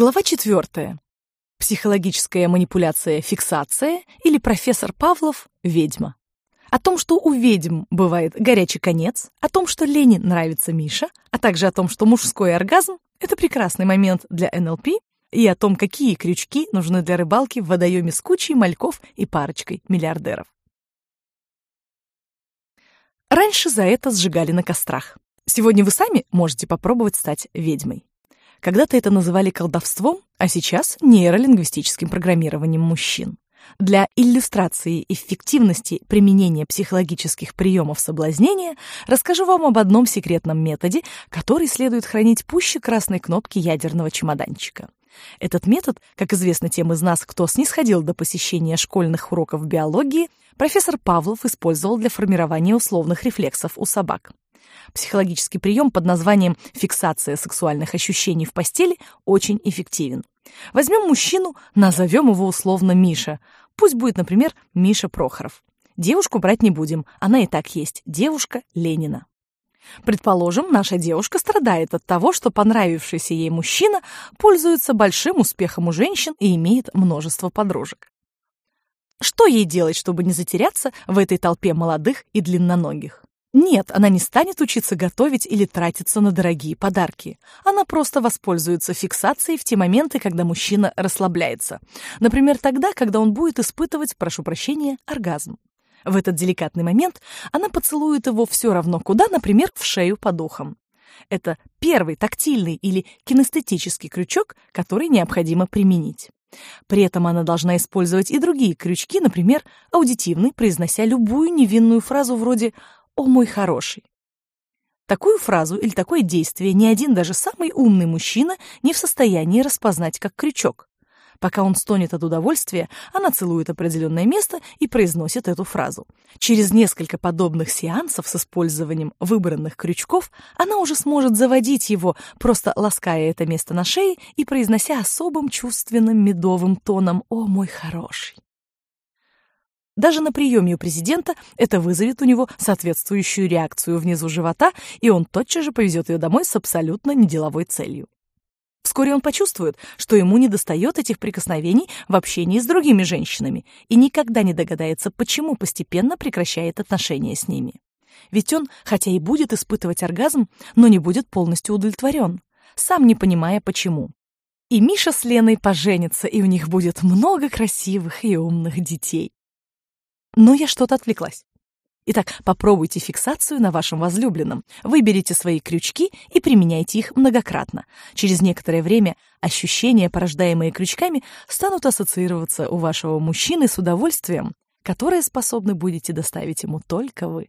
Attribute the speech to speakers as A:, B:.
A: Глава четвертая. Психологическая манипуляция фиксация или профессор Павлов ведьма. О том, что у ведьм бывает горячий конец, о том, что Лене нравится Миша, а также о том, что мужской оргазм – это прекрасный момент для НЛП, и о том, какие крючки нужны для рыбалки в водоеме с кучей мальков и парочкой миллиардеров. Раньше за это сжигали на кострах. Сегодня вы сами можете попробовать стать ведьмой. Когда-то это называли колдовством, а сейчас — нейролингвистическим программированием мужчин. Для иллюстрации эффективности применения психологических приемов соблазнения расскажу вам об одном секретном методе, который следует хранить пуще красной кнопки ядерного чемоданчика. Этот метод, как известно тем из нас, кто снисходил до посещения школьных уроков биологии, профессор Павлов использовал для формирования условных рефлексов у собак. Психологический прием под названием «фиксация сексуальных ощущений в постели» очень эффективен. Возьмем мужчину, назовем его условно Миша. Пусть будет, например, Миша Прохоров. Девушку брать не будем, она и так есть. Девушка Ленина. Предположим, наша девушка страдает от того, что понравившийся ей мужчина пользуется большим успехом у женщин и имеет множество подружек. Что ей делать, чтобы не затеряться в этой толпе молодых и длинноногих? Нет, она не станет учиться готовить или тратиться на дорогие подарки. Она просто воспользуется фиксацией в те моменты, когда мужчина расслабляется. Например, тогда, когда он будет испытывать, прошу прощения, оргазм. В этот деликатный момент она поцелует его все равно куда, например, в шею под ухом. Это первый тактильный или кинестетический крючок, который необходимо применить. При этом она должна использовать и другие крючки, например, аудитивный, произнося любую невинную фразу вроде «О мой хороший». Такую фразу или такое действие ни один даже самый умный мужчина не в состоянии распознать как крючок. Пока он стонет от удовольствия, она целует определенное место и произносит эту фразу. Через несколько подобных сеансов с использованием выбранных крючков она уже сможет заводить его, просто лаская это место на шее и произнося особым чувственным медовым тоном «О, мой хороший». Даже на приеме у президента это вызовет у него соответствующую реакцию внизу живота, и он тотчас же повезет ее домой с абсолютно неделовой целью. Вскоре он почувствует, что ему недостает этих прикосновений в общении с другими женщинами и никогда не догадается, почему постепенно прекращает отношения с ними. Ведь он, хотя и будет испытывать оргазм, но не будет полностью удовлетворен, сам не понимая, почему. И Миша с Леной поженятся, и у них будет много красивых и умных детей. Но я что-то отвлеклась. Итак, попробуйте фиксацию на вашем возлюбленном. Выберите свои крючки и применяйте их многократно. Через некоторое время ощущения, порождаемые крючками, станут ассоциироваться у вашего мужчины с удовольствием, которое способны будете доставить ему только вы.